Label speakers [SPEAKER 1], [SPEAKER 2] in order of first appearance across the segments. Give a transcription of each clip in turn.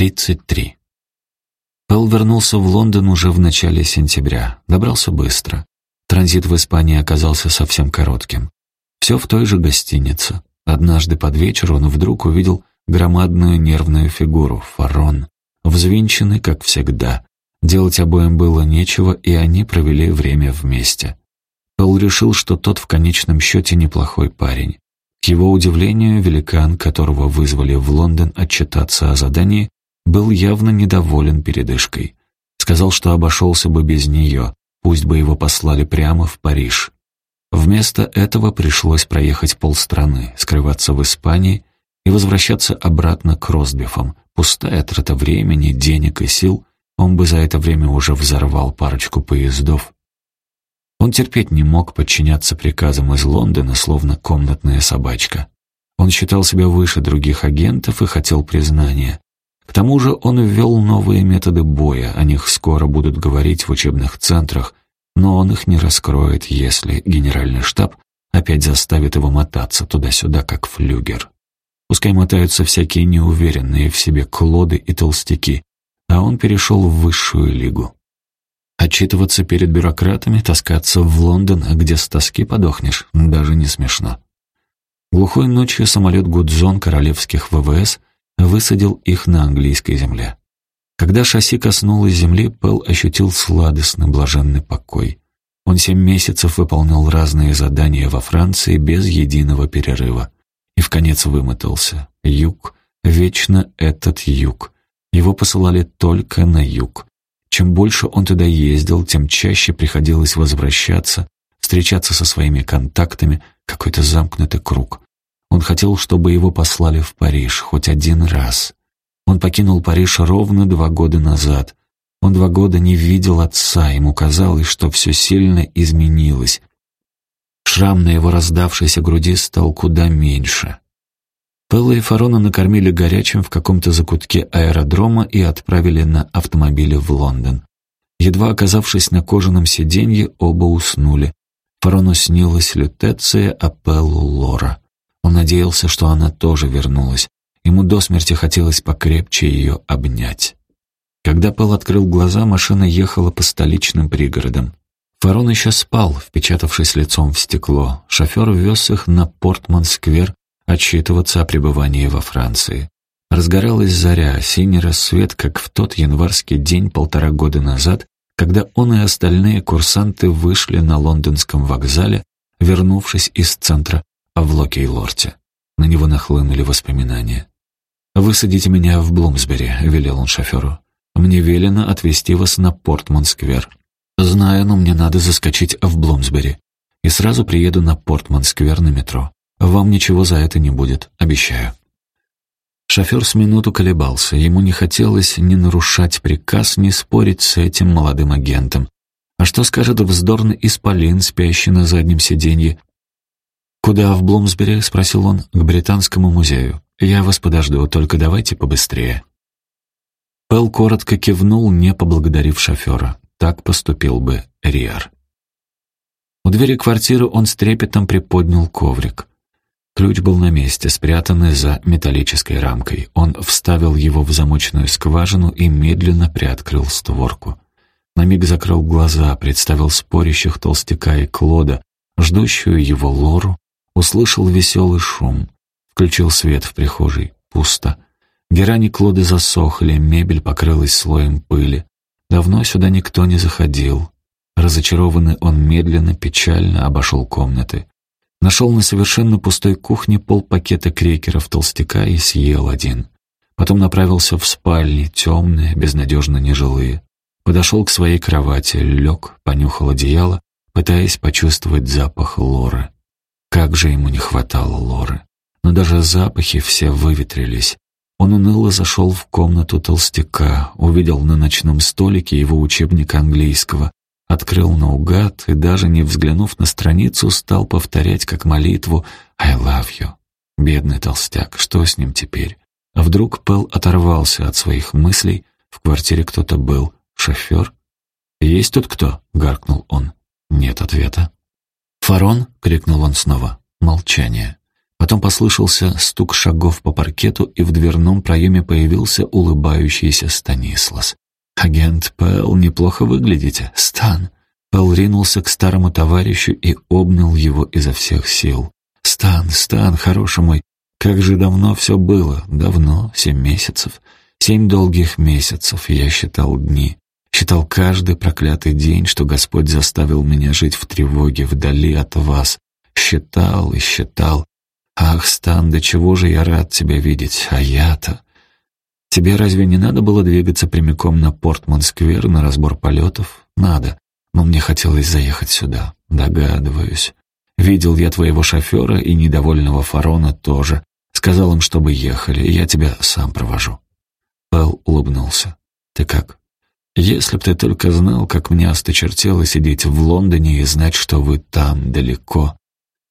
[SPEAKER 1] 33. Пэл вернулся в Лондон уже в начале сентября. Добрался быстро. Транзит в Испании оказался совсем коротким. Все в той же гостинице. Однажды под вечер он вдруг увидел громадную нервную фигуру, фарон, взвинченный, как всегда. Делать обоим было нечего, и они провели время вместе. Пэл решил, что тот в конечном счете неплохой парень. К его удивлению, великан, которого вызвали в Лондон отчитаться о задании, был явно недоволен передышкой. Сказал, что обошелся бы без нее, пусть бы его послали прямо в Париж. Вместо этого пришлось проехать полстраны, скрываться в Испании и возвращаться обратно к Ростбифам. Пустая трата времени, денег и сил, он бы за это время уже взорвал парочку поездов. Он терпеть не мог подчиняться приказам из Лондона, словно комнатная собачка. Он считал себя выше других агентов и хотел признания. К тому же он ввел новые методы боя, о них скоро будут говорить в учебных центрах, но он их не раскроет, если генеральный штаб опять заставит его мотаться туда-сюда, как флюгер. Пускай мотаются всякие неуверенные в себе клоды и толстяки, а он перешел в высшую лигу. Отчитываться перед бюрократами, таскаться в Лондон, где с тоски подохнешь, даже не смешно. Глухой ночью самолет «Гудзон» королевских ВВС высадил их на английской земле. Когда шасси коснулось земли, Пэл ощутил сладостный блаженный покой. Он семь месяцев выполнял разные задания во Франции без единого перерыва. И в конец вымотался. Юг, вечно этот юг. Его посылали только на юг. Чем больше он туда ездил, тем чаще приходилось возвращаться, встречаться со своими контактами, какой-то замкнутый круг. Он хотел, чтобы его послали в Париж хоть один раз. Он покинул Париж ровно два года назад. Он два года не видел отца, ему казалось, что все сильно изменилось. Шрам на его раздавшейся груди стал куда меньше. Пэлла и Фарона накормили горячим в каком-то закутке аэродрома и отправили на автомобиле в Лондон. Едва оказавшись на кожаном сиденье, оба уснули. Фарону снилась лютеция, а Пеллу — Лора. Он надеялся, что она тоже вернулась. Ему до смерти хотелось покрепче ее обнять. Когда Пэл открыл глаза, машина ехала по столичным пригородам. Фарон еще спал, впечатавшись лицом в стекло. Шофер вез их на Портман-сквер отчитываться о пребывании во Франции. Разгоралась заря, синий рассвет, как в тот январский день полтора года назад, когда он и остальные курсанты вышли на лондонском вокзале, вернувшись из центра в Локей-Лорте. На него нахлынули воспоминания. «Высадите меня в Блумсбери», — велел он шоферу. «Мне велено отвезти вас на Портман-сквер. Знаю, но мне надо заскочить в Блумсбери. И сразу приеду на Портман-сквер на метро. Вам ничего за это не будет, обещаю». Шофер с минуту колебался. Ему не хотелось ни нарушать приказ, ни спорить с этим молодым агентом. А что скажет вздорный исполин, спящий на заднем сиденье, «Куда в Блумсбери?» — спросил он. «К Британскому музею. Я вас подожду, только давайте побыстрее». Пэл коротко кивнул, не поблагодарив шофера. Так поступил бы Риар. У двери квартиры он с трепетом приподнял коврик. Ключ был на месте, спрятанный за металлической рамкой. Он вставил его в замочную скважину и медленно приоткрыл створку. На миг закрыл глаза, представил спорящих толстяка и Клода, ждущую его Лору, Услышал веселый шум. Включил свет в прихожей. Пусто. Герани Клоды засохли, мебель покрылась слоем пыли. Давно сюда никто не заходил. Разочарованный он медленно, печально обошел комнаты. Нашел на совершенно пустой кухне полпакета крекеров толстяка и съел один. Потом направился в спальни, темные, безнадежно нежилые. Подошел к своей кровати, лег, понюхал одеяло, пытаясь почувствовать запах лоры. Как же ему не хватало Лоры. Но даже запахи все выветрились. Он уныло зашел в комнату толстяка, увидел на ночном столике его учебник английского, открыл наугад и, даже не взглянув на страницу, стал повторять как молитву «I love you». Бедный толстяк, что с ним теперь? А вдруг Пэл оторвался от своих мыслей, в квартире кто-то был. Шофер? «Есть тут кто?» — гаркнул он. Нет ответа. «Фарон!» — крикнул он снова. Молчание. Потом послышался стук шагов по паркету, и в дверном проеме появился улыбающийся Станислас. «Агент Пэл, неплохо выглядите. Стан!» Пэл ринулся к старому товарищу и обнял его изо всех сил. «Стан, Стан, хороший мой, как же давно все было? Давно, семь месяцев. Семь долгих месяцев я считал дни. Считал каждый проклятый день, что Господь заставил меня жить в тревоге, вдали от вас. Считал и считал. «Ах, Стан, до чего же я рад тебя видеть, а я-то...» «Тебе разве не надо было двигаться прямиком на Портман-сквер на разбор полетов?» «Надо, но мне хотелось заехать сюда, догадываюсь. Видел я твоего шофера и недовольного Фарона тоже. Сказал им, чтобы ехали, я тебя сам провожу». Пэл улыбнулся. «Ты как?» «Если б ты только знал, как мне осточертело сидеть в Лондоне и знать, что вы там, далеко.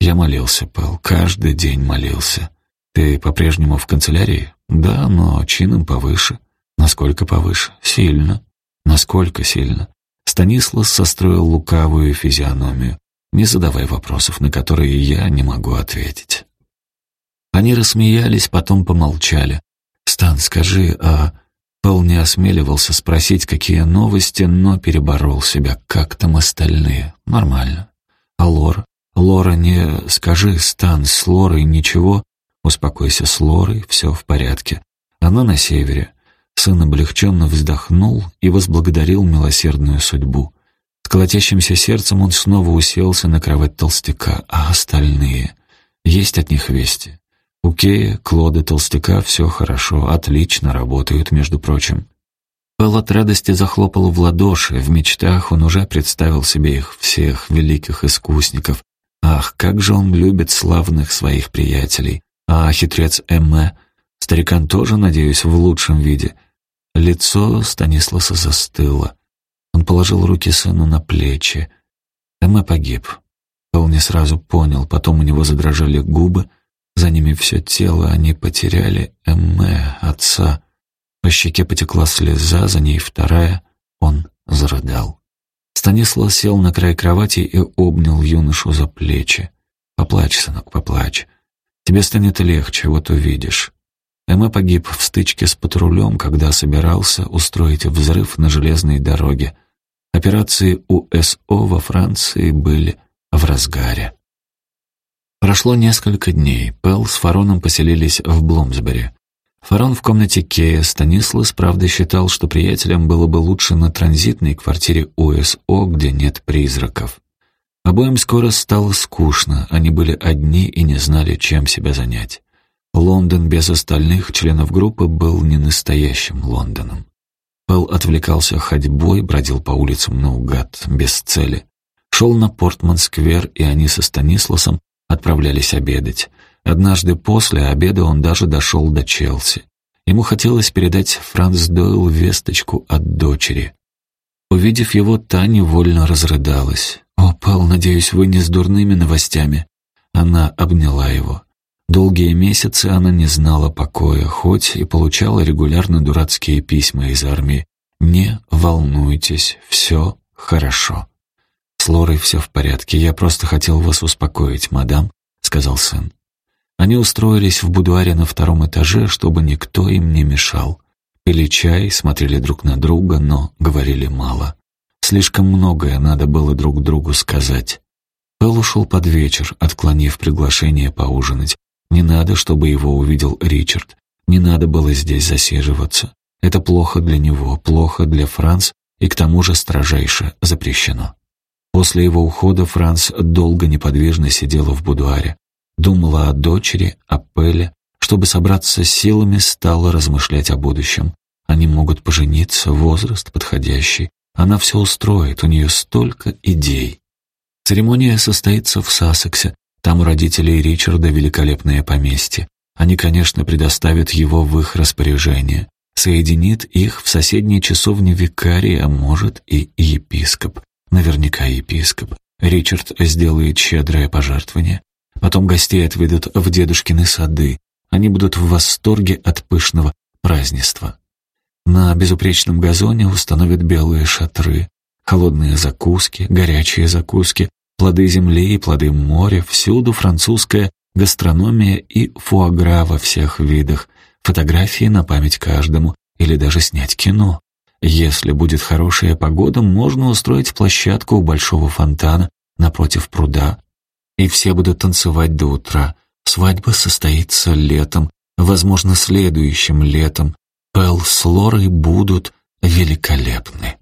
[SPEAKER 1] Я молился, Пэл, каждый день молился. Ты по-прежнему в канцелярии? Да, но чином повыше. Насколько повыше? Сильно. Насколько сильно? Станислав состроил лукавую физиономию. Не задавай вопросов, на которые я не могу ответить. Они рассмеялись, потом помолчали. «Стан, скажи, а...» Пэл не осмеливался спросить, какие новости, но переборол себя. «Как там остальные?» «Нормально». «А Лора?» «Лора, не скажи, Стан, с Лорой ничего?» «Успокойся, с Лорой все в порядке. Она на севере». Сын облегченно вздохнул и возблагодарил милосердную судьбу. С колотящимся сердцем он снова уселся на кровать толстяка, а остальные? Есть от них вести. У Кея, Клода, толстяка все хорошо, отлично работают, между прочим. Пэл от радости захлопал в ладоши, в мечтах он уже представил себе их всех, великих искусников, Ах, как же он любит славных своих приятелей. А хитрец Эмме, старикан тоже, надеюсь, в лучшем виде. Лицо Станисласа застыло. Он положил руки сыну на плечи. Эмме погиб. Пол не сразу понял, потом у него задрожали губы, за ними все тело, они потеряли Эмме, отца. По щеке потекла слеза, за ней вторая. Он зарыдал. Станислав сел на край кровати и обнял юношу за плечи. «Поплачь, сынок, поплачь. Тебе станет легче, вот увидишь». Эмма погиб в стычке с патрулем, когда собирался устроить взрыв на железной дороге. Операции УСО во Франции были в разгаре. Прошло несколько дней. Пэл с Фароном поселились в Бломсбери. Фарон в комнате Кея Станислас, правда, считал, что приятелям было бы лучше на транзитной квартире УСО, где нет призраков. Обоим скоро стало скучно, они были одни и не знали, чем себя занять. Лондон без остальных членов группы был не настоящим Лондоном. Пэл отвлекался ходьбой, бродил по улицам наугад, без цели. Шел на Портман-сквер, и они со Станисласом отправлялись обедать. Однажды после обеда он даже дошел до Челси. Ему хотелось передать Франц Дойл весточку от дочери. Увидев его, та невольно разрыдалась. «О, Пэл, надеюсь, вы не с дурными новостями?» Она обняла его. Долгие месяцы она не знала покоя, хоть и получала регулярно дурацкие письма из армии. «Не волнуйтесь, все хорошо». «С Лорой все в порядке, я просто хотел вас успокоить, мадам», — сказал сын. Они устроились в будуаре на втором этаже, чтобы никто им не мешал. Пили чай, смотрели друг на друга, но говорили мало. Слишком многое надо было друг другу сказать. Пэл ушел под вечер, отклонив приглашение поужинать. Не надо, чтобы его увидел Ричард. Не надо было здесь засиживаться. Это плохо для него, плохо для Франц и к тому же строжайше запрещено. После его ухода Франц долго неподвижно сидела в будуаре. Думала о дочери, о Пеле, чтобы собраться силами, стала размышлять о будущем. Они могут пожениться, возраст подходящий. Она все устроит, у нее столько идей. Церемония состоится в Сассексе. Там у родителей Ричарда великолепное поместье. Они, конечно, предоставят его в их распоряжение. Соединит их в соседней часовне викарий, а может и епископ. Наверняка епископ. Ричард сделает щедрое пожертвование. Потом гостей отведут в дедушкины сады. Они будут в восторге от пышного празднества. На безупречном газоне установят белые шатры, холодные закуски, горячие закуски, плоды земли и плоды моря, всюду французская гастрономия и фуагра во всех видах, фотографии на память каждому или даже снять кино. Если будет хорошая погода, можно устроить площадку у большого фонтана напротив пруда, и все будут танцевать до утра. Свадьба состоится летом, возможно, следующим летом. Пэл с Лорой будут великолепны.